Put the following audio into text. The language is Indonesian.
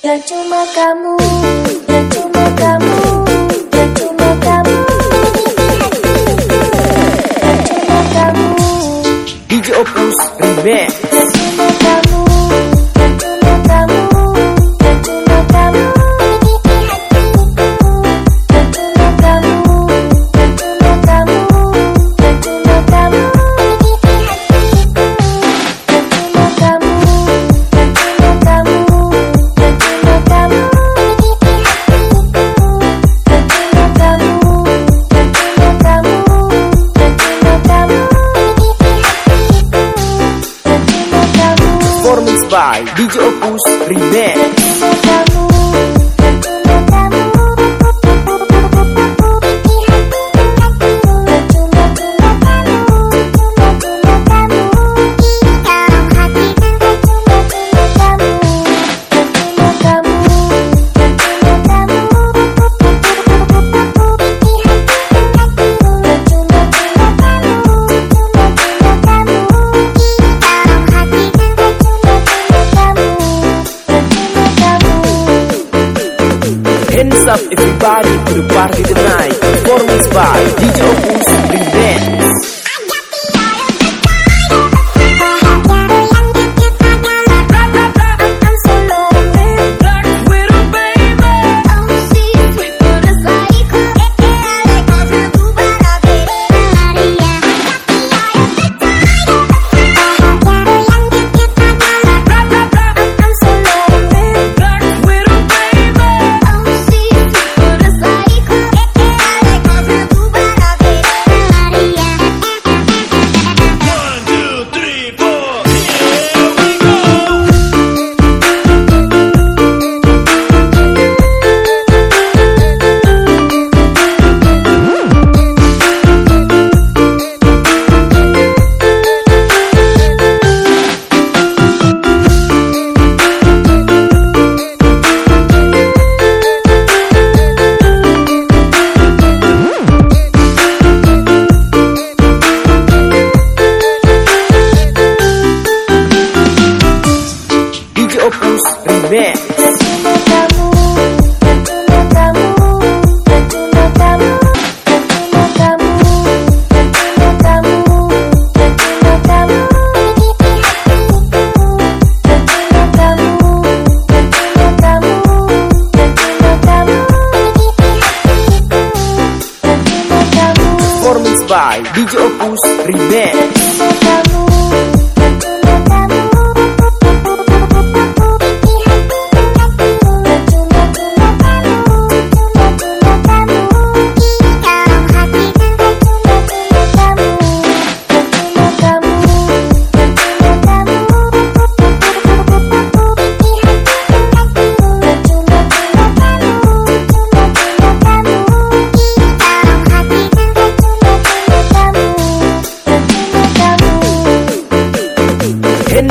Dan cuma kamu Dan cuma kamu Dan cuma kamu. Dan cuma kamu. DJ Opus Remix DJ Opus Remix up everybody to the party tonight. Performance by DJ Opus Remix. One, DJ Opus Remix. By DJ Opus Remix